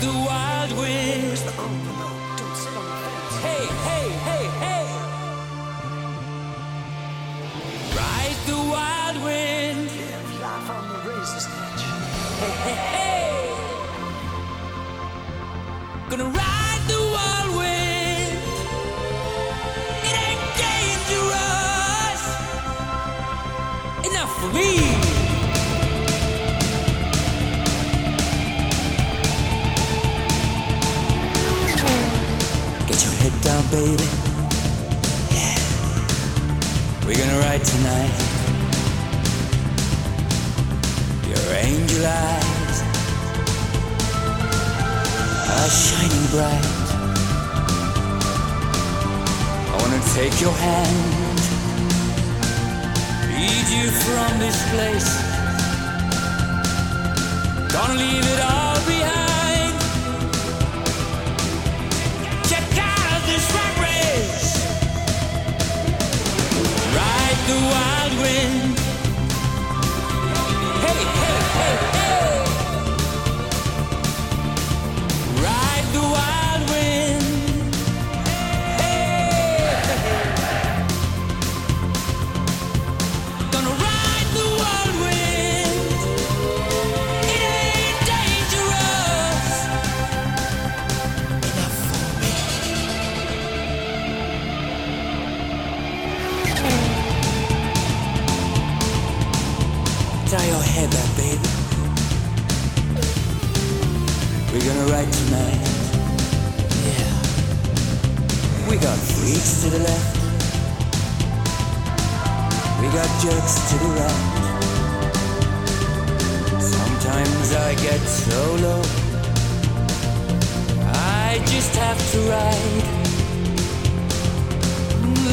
the wild wind. Hey, hey, hey, hey. Ride the wild wind. Hey, hey, hey. Gonna ride Down, baby. Yeah. We're gonna ride tonight. Your angel eyes are shining bright. I wanna take your hand, lead you from this place. Gonna leave it all behind. Tie your hair back, baby. We're gonna ride tonight. Yeah. We got freaks to the left. We got jerks to the right. Sometimes I get so low. I just have to ride.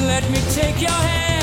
Let me take your hand.